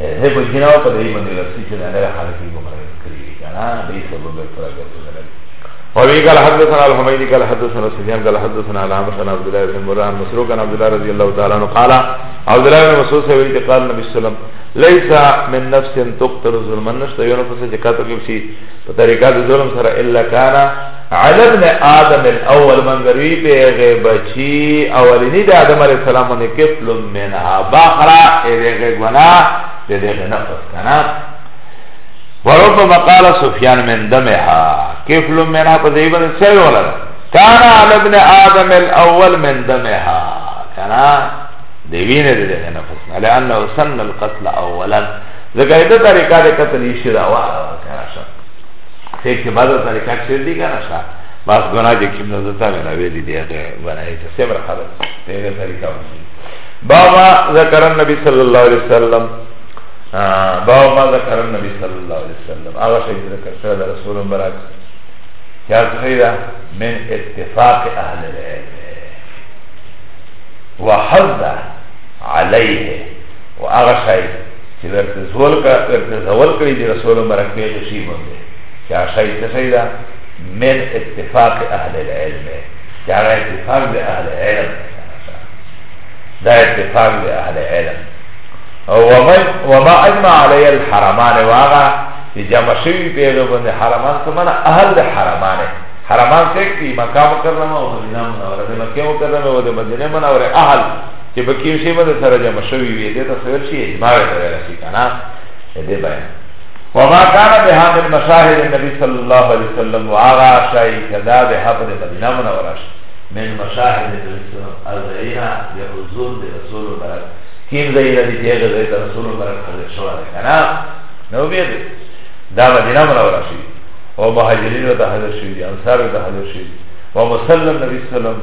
هه په جناو په دې باندې رسي چې نه له خلک یې ګمراه کړی وي کنه دې سبب پر ګرځول وفي قال حدثنا الحميدي قال حدثنا سفيان قال حدثنا على عمرو بن عبد الله بن مران مسروق عن عبد الله رضي الله تعالى عنه قال عبد الله بن مسعود سے ویل قال نبی صلی اللہ علیہ وسلم ليس من نفس تقتل ظلما نشته یو نفس چې کاتو کې شي په طریقه د ظلم سره الا کان علی ابن آدم الاول منگروی پیغی بچی اولینی دی آدم علیہ السلام ونی کفل منها بخرا ایدیغی گونا دیدیغی نفس کنا وربما قال سفیان من دمها کفل منها پا زیبن سوی ولد کانا علی ابن آدم الاول من دمها کنا دیوین دیدیغی نفس کنا لانه سن القتل اولا ذکر ایده طریقہ دی قتل ایشی دا والا کنا شک فیک چه بعد از ریکارد شیر دی کنه شا بس گناه جه کم نزتا وینا ویدی دی اگه گناه چه سبر خبر پیغه طریقه ونی بابا ذکر النبی صلی اللہ علیہ وسلم بابا ما ذکر النبی صلی اللہ علیہ وسلم آغا شید ذکر شرد رسول براک کیا سخیدہ من اتفاق اہل العلم وحض علیه و آغا شید چه ورته زول کرا ورته زول کری دی رسول مبارک پیغی شی بنده چه آشای تشای دا من اتفاق اهل العلم چه آغا اتفاق دی اهل علم دا اتفاق دی اهل علم وما اجمع علی الحرمان واغا چه جمع شوی پیغی بنده حرمان سمانا اهل دی حرمانه حرمان سیک دی مکہ مکرمه و مدینه منوره دی مکہ مکرمه و دی مدینه منوره اهل چې په کې شی به سره جمع شوی وي دې ته سویل شي اجماع ته ویل شي کنه دې بیان وما كان بها من مشاهد النبي صلى الله عليه وسلم وعلى شيء كذا بها في المدينه المنوره من مشاهد النبي صلى الله عليه وسلم الذين يحضرون برسول الله كيف زي الذي تيغ زي رسول الله حضرت شو عليه كان نو بيد دا مدينه منوره شي او مهاجرين ته حضرت شي انصار ته حضرت شي ومسلم النبي صلى الله عليه وسلم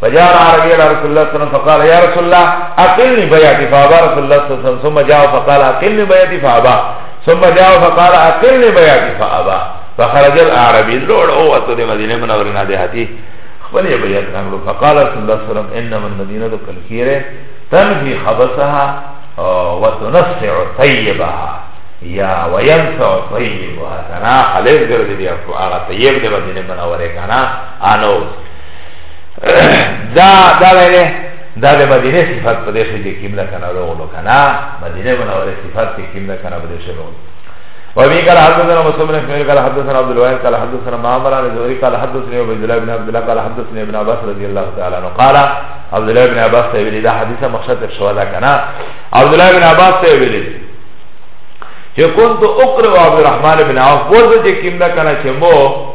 فجاء العربي الى رسول الله صلى الله عليه وسلم فقال يا رسول الله اقلني بيعتي فابى رسول الله صلى الله عليه وسلم ثم جاء فقال اقلني بيعتي فابى ثم جاء فقال اقلني بيعتي فابى فخرج الاعرابي لوړ او ته د مدینه منوره نه دی هتی خپل یې بیان کړو فقال رسول الله صلی الله علیه وسلم انما المدینه کلکیره تنفي خبثها وتنسع طيبها یا وینسع طيبها کنا خلیل ګرځي بیا هغه طیب د مدینه منوره کنا انو دا دا ویلې دا د مدینه صفات په دې شي کې کیم نه کنه ورغلو کنه مدینه منوره صفات کې کیم نه کنه په دې شي ورغلو وابي قال حدثنا مسلم بن كميل قال حدثنا عبد الواحد قال حدثنا معمر عن الزهري قال حدثني عبد الله بن عبد الله قال حدثني ابن عباس رضي الله تعالى عنه قال عبد الله بن عباس تبلي ده حديث مقصد الشهداء كان عبد الله بن عباس تبلي كنت اقرا عبد الرحمن بن عوف بوزه كيم ده كان كمو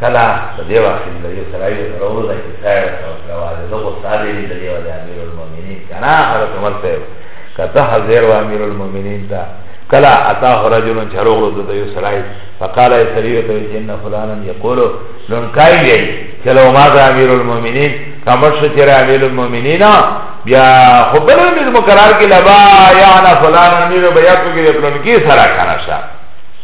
کلا د دې وخت د یو سړی د ورو ځای کې ځای ورته وکړه واده د غوسه دی د دې وجه امیر المؤمنین کنا حضرت عمر ته کته حاضر و امیر المؤمنین ته کلا اتاه رجل چروغلو د یو سړی فقال ای سړی ته چې ان فلانن یقول لون کای دی چلو ما د امیر المؤمنین کمر شو چې امیر المؤمنین بیا خو بل امیر مقرر کې لبا یا انا فلان امیر بیا کو کې پلان کې سره کنه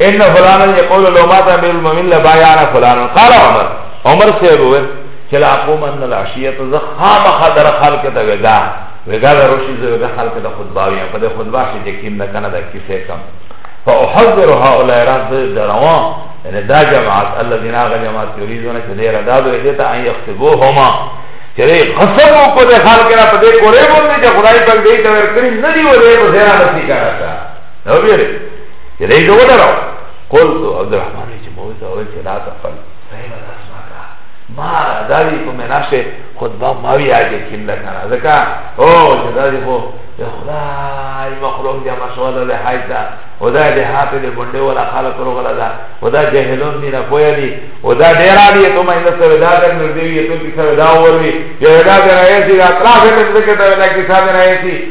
ان فلانا يقول لو مات امير المؤمنين لبايعنا فلانا قال عمر عمر صاحب وویل چې لا قوم ان العشيه زخام خدر خلق ته ودا ودا روشي زوګه خلق ته خطبه وي په دې خطبه شي چې کیم نه کنه د کیسه کم فاحذر هؤلاء رد دروان ان دا جماعت الذين اغ جماعت يريدون چې دې ردا دوی دې ته ان يخطبوهما چې قسم کو دې خلق نه په دې کوړې باندې چې خدای په دې ته ورکړي نه دی ولې په زیرا نصیب کړه نو ویره چې دې جوړ راو قول تو عبد الرحمن چې مو ته وې چې لا تفل صحیح ده اسمع کا ما داوی کوم ناشه خطبه ما وی اجه کله کنه ځکه او چې دا دې خو خدای مخلوق دې مسواله له حایدا خدای دې حافظ دې بنده ولا خلق ورو غلا دا خدای جهلون دې نه پوي دي خدای دې را دې ته مې نسو دا دې نور دې ته کې سره دا وروي یو دا دې راځي دا ترافه دې کې دا کې ساده راځي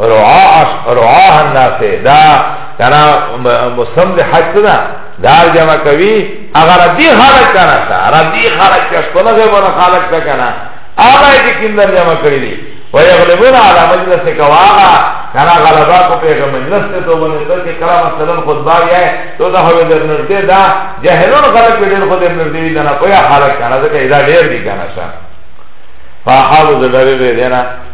رعاه الناس دا کنا مسلم دی حج دا دار جمع کوي اگر ردی خلق کنا سا ردی خلق کس کو نه غو نه خلق تا کنا آبای دی کیندر جمع کړی دی و یغلبون علی مجلس کواغا کنا غلبا کو پیغه مجلس ته تو بنه تو چې کلام مثلا خطبه یې تو دا هو در نږدې دا جهلون خلق دې خو دې نږدې دا نه پویا خلق کنا دا کیدا ډیر دی کنا سا فاحاول ذلری دینا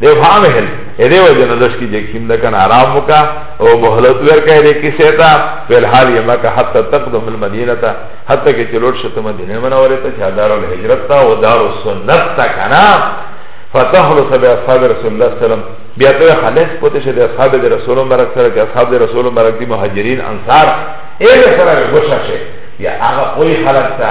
ده فهم هل اده وجه ندش کی جکیم دکن حرام مکا او محلت ورکا ده کسی تا فی الحال یمکا حتی تقدم المدینه تا حتی که چلوٹ شت مدینه منوری تا چه دار الحجرت تا و دار السنت تا کنا فتحلو سبی اصحاب رسول اللہ سلام بیا تو خالص پوتے شد اصحاب ده رسول مبرک سر که اصحاب ده رسول مبرک دی مهاجرین انصار ایده سر گوشا شد یا آغا پوری خلق تا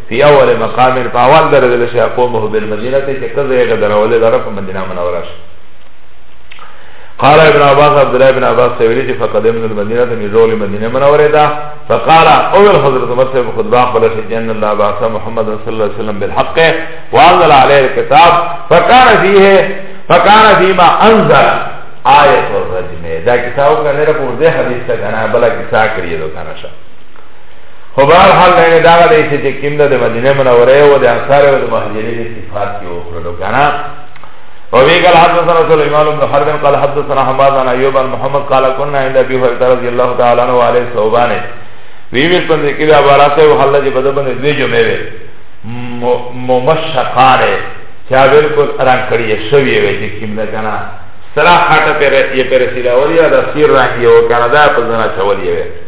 فی اول مقام په اول درجه له شیخ قومه بالمدینه ته چې کزه یې درولې لره په مدینه منوره شو قال ابن عباس عبد الله ابن عباس سویلی چې فقدمنا المدینه ته نزول مدینه منوره ده فقال اول حضرت عمر صاحب خطبه خپل شي جن الله بعث محمد صلی الله علیه وسلم بالحق وانزل عليه الكتاب فكان فيه فكان فيما انزل آیت الرجمه دا کتاب کنه را پورده حدیث تا کنه بلا کسا کریه دو کنه شا خو بهر حال نه دا غدې چې چې کیم ده د مدینه منوره او د انصار او د مهاجرین صفات کې وکړو کنه او وی قال حدثنا سليمان بن حرب قال حدثنا حماد بن ايوب بن محمد قال كنا عند ابي هريره رضي الله تعالى عنه وعلى صوبان وی وی پند کې دا عبارت او حل دې بده باندې دې جو مې ممشقاره چا بالکل رنگ کړی شوی وی چې کیم ده کنه سرا خاطه پر یې پر سیلا ولیا دا سیر رنگ یو کنه دا په زنا چولې وی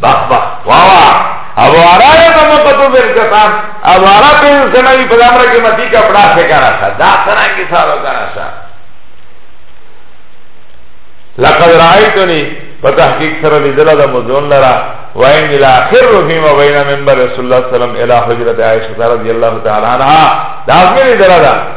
بخ بخ واوا ابو عرا یا مقتو بن کسان ابو عرا پین سنوی پدامرا کی متی کپڑا سے کرا سا دا سنا کی سارو کرا سا لقد رائیتونی پا تحقیق سر لیدل دا مدون لرا وین الى خر رفیم و بین منبر رسول اللہ صلی اللہ علیہ وسلم الى حجرت عائشہ رضی اللہ تعالی عنہ دا اصلی لیدل دا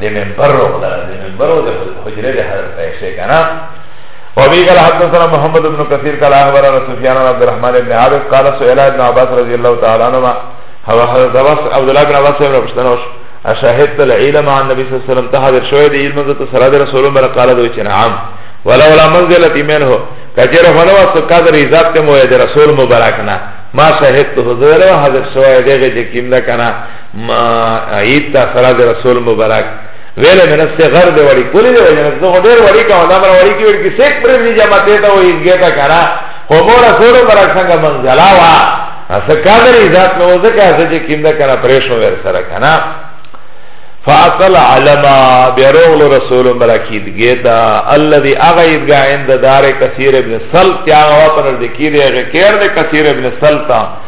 د منبر وغلا د منبر او د حجره د حضرت عائشه کنا وابي قال حدثنا محمد بن كثير قال اخبرنا سفيان بن عبد الرحمن بن عابد قال سئل ابن عباس رضي الله تعالى عنهما هو حضرت عباس عبد الله بن عباس بن بشتنا اشهدت العلم عن النبي صلى الله عليه وسلم تحضر شويه دي علم ذات صلاه رسول الله قال دوچ نعم ولولا منزلت منه کجر هنو سقدر ذات ته مو رسول مبارک نه ما شهدت حضور حضرت شويه دغه چې کیم نه کنه ما عید تا سره د رسول مبارک ویله من است غر دی وړي کولی دی وجه نو خو ډیر وړي کوم دا مر وړي کې وړي کې سیک پر دی جمع ته ته وې دې تا کرا خو مور رسول مبارک څنګه منځلا وا اس قادر ذات نو ځکه چې کیندا کرا پرېښو ور سره کنه فاقل علما بیرغل رسول مراکید گیتا الذي اغید گا عند دار کثیر ابن سلط یا غوا پر ذکر ہے کیر دے کثیر ابن سلطان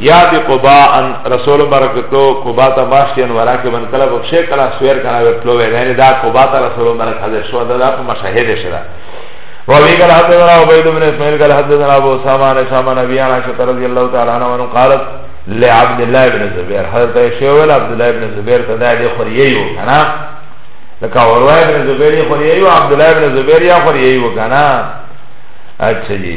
یا بی قبا ان رسول مبارک تو قبا تا ماشتین ورا که من کلا بخشه کلا سویر کنا ورطلو ویده یعنی دا قبا تا رسول مبارک حضر شو دا دا پا مشاهد شده وابي قال حدثنا عبيد بن اسماعيل قال حدثنا ابو اسامه عن اسامه عن ابي عائشه رضي الله تعالى عنها انه قالت لعبد الله بن الزبير حضرت عائشه ولا عبد الله بن الزبير تدا دي خرييو كنا لك عروه بن الزبير خرييو عبد الله بن الزبير يا خرييو كنا اچھا جی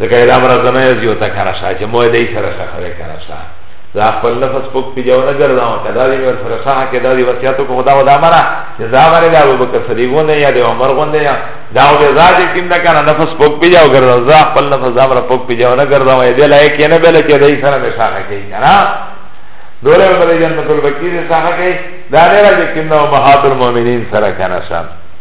ځکه اعلام راځنه یې یو تا کرا شاه چې موه دې سره شاه خره کرا شاه دا خپل نفس پوک پی جو نه ګرځاو کدا دې ور سره شاه کدا دې وصیت کو خدا ودا مرا چې زا باندې دا ابو بکر صدیق غوندې یا دې عمر غوندې یا دا او دې ذات کیم نه کنه نفس پوک پی جو ګرځاو زا خپل نفس دا مرا پوک پی جو نه ګرځاو دې لای کې نه بل چې دې سره نه شاه کوي کنه دوله ولې جنت البکیر شاه کوي دا نه راځي کیم نه مهات المؤمنین سره کنه شاه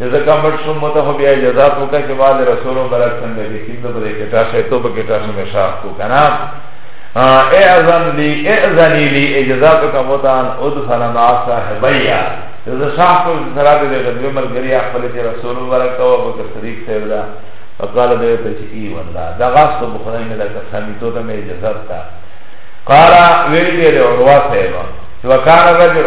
ځکه مړ شو مو ته بیا اجازه وکړه چې بعد رسول مبارک څنګه دې کیند په دې کې تاسو ته په کې تاسو مې شاف کو کنه اے اذن لی اے اذنی لی اجازه وکړه مو ته ان ادخل مع صاحبیا زه شاف کو سره دې غدوی ملګری خپل چې رسول مبارک او ابو بکر صدیق صاحب دا فقال دې ته چې ای والله دا غاص په بخاری نه دا قسم ته ته مې اجازه تا قال ویل دې اور واسه وکړه رجل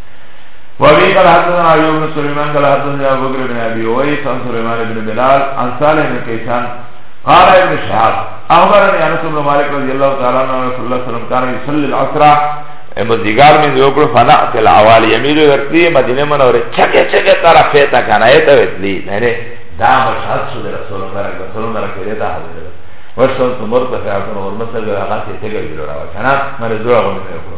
وابي قال حدثنا ايوب بن سليمان قال حدثنا ابو بكر بن ابي اويس عن سليمان بن بلال عن صالح بن كيسان قال ابن شهاب اخبرني انس بن مالك رضي الله تعالى عنه ان رسول الله صلى الله عليه وسلم كان يصلي العصر مزدگار من ذکر فنا تل اوالی امیر ورتی مدینه منوره چکه چکه طرفه تا کنا ایتا ویتلی یعنی دا مشهد شد رسول الله رسول الله کرے دا حضرت ورسول تمر تفاعتن ورمسل غاتی تگل جلو راو کنا مرزوع غنی کرو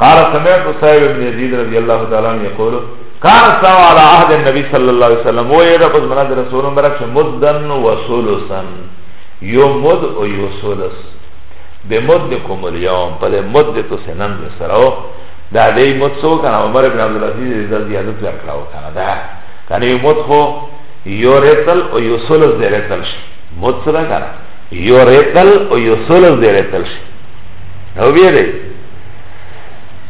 قال سمعت صاحب ابن يزيد رضي الله تعالى عنه يقول كان ساو على عهد النبي صلى الله عليه وسلم هو يدا پس منا رسول مبارک سے مدن و ثلثا يو مد و يو ثلث بمدكم اليوم پس مد تو سنن سراو دا دی مد سو کنا عمر ابن عبد العزيز رضي الله عنه پیا کراو کنا دا کنا يو مد خو يو رتل و يو ثلث دے رتل شي مد سو کنا يو رتل و يو ثلث دے رتل شي او بیا دی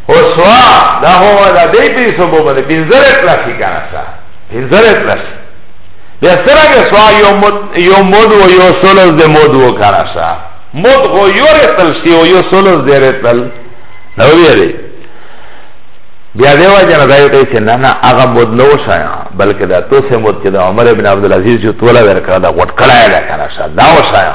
او سوا دا هو دا دی په سبب باندې پنځه کلاسي کنه سا پنځه کلاسي بیا سره کې سوا یو مد یو مد او یو سولز د مد و کنه سا مد هو یو رتل سی او یو سولز د رتل نو بیا دی بیا دی واجه نه دایو ته چې نه نه هغه مد نو شایا بلکې دا تو سه مد چې د عمر ابن عبد العزيز جو توله ورکړه دا غټ کړه دا کنه سا دا وشایا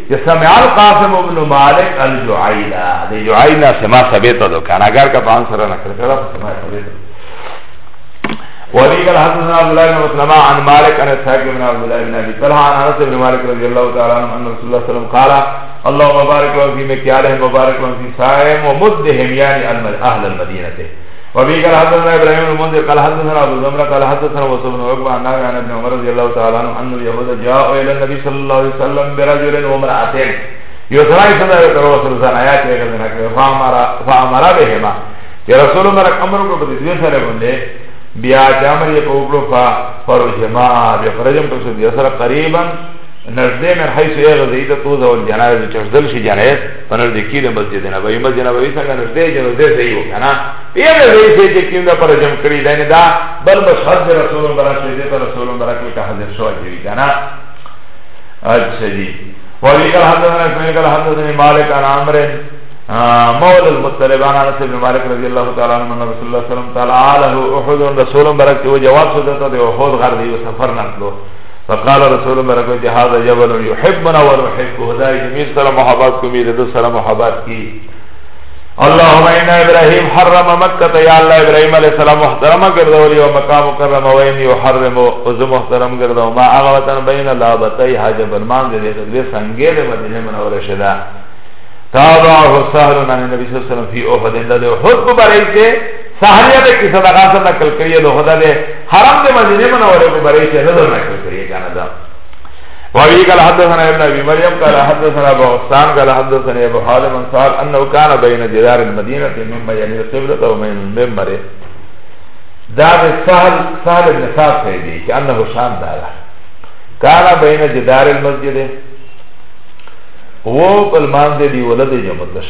کہ سمع القاسم ابن مالک الجعیلہ دے جعیلہ سما ثبیتو دو کانا گر کا پان سر نکر کرا سما ثبیتو وذيك الحسن بن عبد الله بن مسلمة عن مالك عن الساق بن عبد الله بن أبي طلحة عن أنس بن مالك رضي الله تعالى عنه أن رسول الله صلى الله عليه وسلم قال اللهم بارك لهم في مكيالهم وبارك لهم في سائهم ومدهم يعني أهل المدينة وبه قال حدثنا ابراهيم بن المنذر قال حدثنا ابو زمرة قال حدثنا وصل بن عقبة عن نافع عن ابن عمر رضي الله تعالى عنه ان اليهود جاءوا الى النبي صلى الله عليه وسلم برجل وامرأتين يسرائي صلى الله عليه وسلم رسول الله آيات يقدنا فامر فامر بهما يا رسول الله مرك امر کو بدی سره بندے بیا جامر یہ پوکلو فا فرجما بیا فرجم پر سدی اثر قریبا نزدے من حیث اغزیدتو زول جنائز چشدل شی جنائز پنر دی کی دی مسجد نبوی مسجد نبوی سنگا نزده جنو ده زیو کنا یا ده زی سی چه کیم ده پر جمع کری دینی دا بل مشهد دی رسول برک شدی تا رسول برک لکا حضر شو جوی کنا اچھا جی وابی کل حدثنا اسمین کل حدثنی مالک عن عمر مول المطلبان عن سبن مالک رضی اللہ تعالی عنہ من رسول اللہ سلام تعالی علیہ احد رسول برک جو جواب سدتا دی احد غر دی سفر نکلو فقال رسول الله رکو چه هذا جبل يحبنا ونحبه دا جميل سر محبات کمی دا سر محبات کی اللهم ان ابراهيم حرم مكه يا الله ابراهيم عليه السلام محترم کردو لي ومقام مكرم وين يحرم وز محترم کردو ما اغوتن بين لابتي حاج برمان دي دي سنگه دي مدينه منوره شدا تابعه سهل عن النبي صلى الله عليه وسلم في احد ده حد مبارك سهریه به کیسه د غاصه نقل کړی نو خدا دې حرم دې مدینه منوره په بری شه نظر نقل کړی کنه دا وابي قال حدثنا ابن ابي مريم قال حدثنا ابو غسان قال حدثنا ابو حالم قال انه كان بين جدار المدينه مما يعني القبلة ومن المنبر دا به سهل سهل ابن سعد سے دی کہ انه شام دارا كان بين جدار المسجد وہ پلمان دے دی ولد جمدش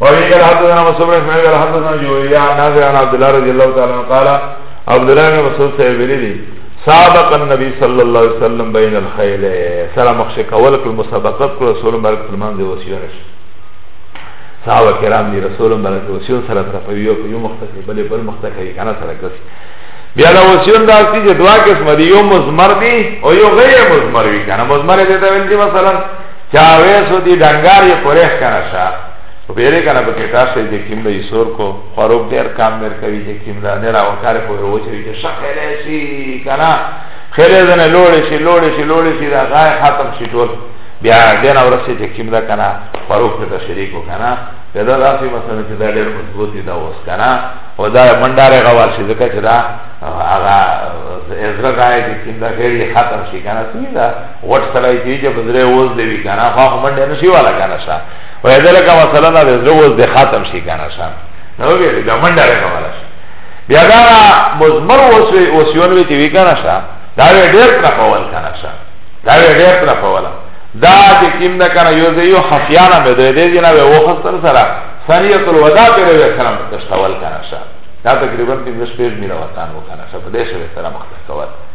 وابي قال حدثنا مصبر بن اسماعيل قال حدثنا جويريا عن نافع عن عبد الله رضي الله تعالى عنه قال عبد الله بن مسعود صاحب لي سابق النبي صلى الله عليه وسلم بين الخيل سره مخشه کول کل مسابقت کل رسول مبارک فرمان دی وسیو نش صحابه کرام دی رسول مبارک وسیو سره تر په یو په یو مختصر بلې بل مختصر کنه سره کس بیا دا وسیون دا سی چې دوا قسم دی یو مزمر دی او یو غیر مزمر وی کنه مزمر دې ته ویل دي مثلا چا ویسو دی ڈنگار یہ پوریخ کنا شا بیره کنا بکیتا شا جه کم دا یسور کو خروب دیر کام میر کوی جه کم دا نیرا وکار پوی وچوی جه شا خیلی شی کنا خیلی زن لوڑی شی لوڑی شی لوڑی شی دا غای خاتم شی طول بیا دینا ورسی جه کم دا کنا خروب پیتا شریکو کنا پیدا دا سی مثلا چه دا دیر مضبوطی دا وست کنا و دا مندار غوال شی ذکر چه دا اغا ازرق آئی جه کم دا غیری خاتم شی کنا سوی دا وټ سړی چې چې بزره وز دی وی کنه خو خو منډه نشي والا کنه شا و اذا لك مثلا نه بزره وز دی ختم شي کنه شا نو وی دی منډه نه والا شي بیا دا مزمر وسوي وسيون وی دی وی کنه شا دا ډېر پر فول کنه شا دا ډېر پر فول دا چې کیم نه کنه یو دی یو خفیانه به دی دی نه و خسر سره ثانیت الوداع پر وی سره متشتول کنه شا دا تقریبا 15 پیج میره وطن وکنه شا په دې سره سره مخ ته کول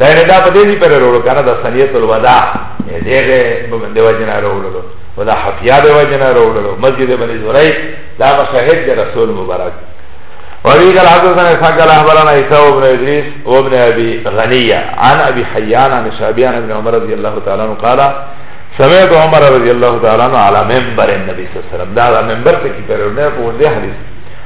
دا یې دا په دې دی پر وروړو کنه دا سنیت الوداع دغه د وجنا وروړو و دا حفیا د وجنا وروړو مسجد بنی زورای دا مشاهد د رسول مبارک وابي قال حدثنا اسحاق قال اخبرنا عيسى وابن ادريس وابن ابي غنيه عن ابي حيان عن شعبي عن ابن عمر رضي الله تعالى عنه قال سمعت عمر رضي الله تعالى عنه على منبر النبي صلى الله عليه وسلم دا منبر ته کی پر نه په دې حدیث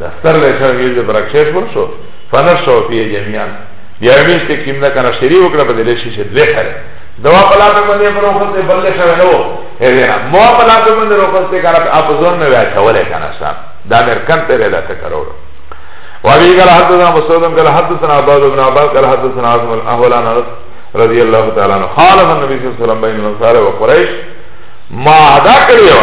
دستر له سره ویل د برکشش ورسو فنفسه فيه جميعا بیا ویل چې کیم نه کنه شری وکړه په دې شي چې دوه خره دوا پلا په باندې پر وخت ته بل شوی نو هینا مو پلا په باندې وخت ته کار اپ زون نه وای چولې کنه صاحب دا مر کم ته لا ته کرو وابي قال حدثنا مسعود قال حدثنا عباد بن عباد قال حدثنا عاصم الاحول عن انس رضي الله تعالى عنه خالف النبي صلى الله عليه وسلم بين الانصار وقريش ما ادا کړی و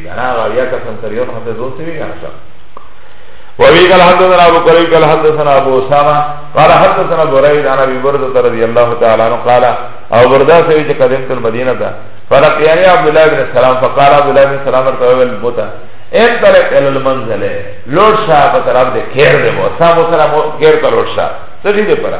انا غاویا کسان سر یو حافظ دو سوی گا شا وابی قال حدثنا ابو قریب قال حدثنا ابو اسامه قال حدثنا برید عن ابي برده رضی الله تعالی عنہ قال او برده سوی چې قدمت المدینه تا فرقیانی عبد الله بن سلام فقال عبد الله بن سلام ورته ویل بوتا ان طرف ال المنزل لوټ شاه په طرف دې خیر دې مو سامو سره مو خیر کا لوټ شاه څه دې پره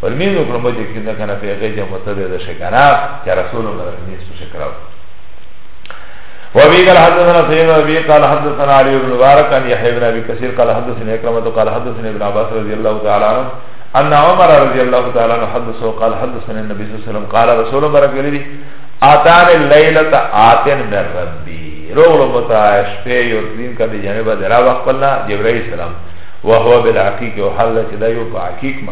فرمین وکړم به چې کینده کنه په هغې جمع ته دی د شکنا چې رسول الله رسمي سو شکراو وابي قال حدثنا سيد ابي قال حدثنا علي بن مبارك عن يحيى بن ابي كثير قال حدثنا اكرمه قال حدثنا ابن عباس رضي الله تعالى عنه ان عمر رضي الله تعالى عنه حدثه قال حدثنا النبي صلى الله عليه وسلم قال رسول الله برك لي اتان الليله اتن من ربي رغل متعاش في يردين كان جانب درا وقبلنا جبرائيل السلام وهو بالعقيق وحل كده يوب عقيق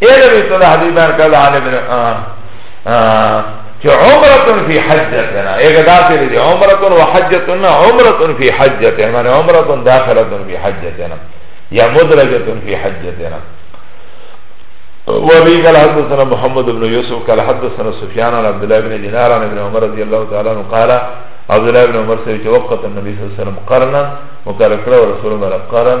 ایره بی صلاح دی بان کل عالم چه عمرتن فی حجتنا ایگه داسی دی عمرتن و حجتنا عمرتن فی حجتنا من عمرتن داخلتن فی حجتنا یا مدرجتن فی حجتنا وابي قال حدثنا محمد بن يوسف قال حدثنا سفيان عن عبد الله بن دينار عن ابن عمر رضي الله تعالى عنه قال عبد الله بن عمر سيدي وقت النبي صلى الله عليه وسلم قرنا وقال كلا ورسول الله قرن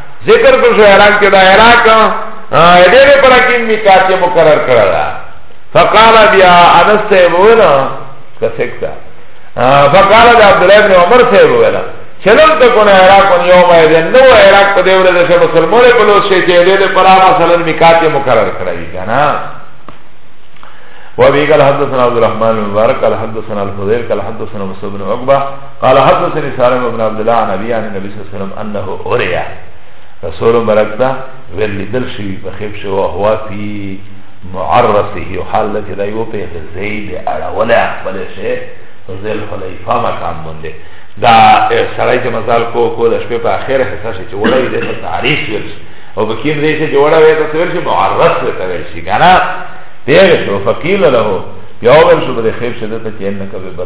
ذکر کو شو عراق کې دا عراق دې دې پر کې میقات کې مقرر کړل دا فقال بیا انس ته وویلا کسکتا فقال دا عبد الله بن عمر ته وویلا چلم ته کو نه عراق کو یوم دې نو عراق په دې ورځ کې مسلمان په لوس کې دې دې پر مثلا میقات کې مقرر کړی کنه وابي قال حدثنا عبد الرحمن المبارك قال حدثنا الفضيل قال حدثنا مصعب بن عقبه قال حدثني سالم بن عبد الله عن ابي عن النبي صلى الله عليه وسلم انه اوريا رسول مرکتا ویلی دل شوی بخیب شو هو فی معرسه او حال چې دا یو په زید اړول خپل شی ذل خلیفہ مقام باندې دا سړی چې مزال کو کو د شپې په اخر حصہ شي چې وړي د تعریف ویل او بکیم دې چې جوړه وې ته ویل چې معرس وې ته ویل شي کنه دیغه شو فقیل له یو ول شو د خیب شدت چې انک به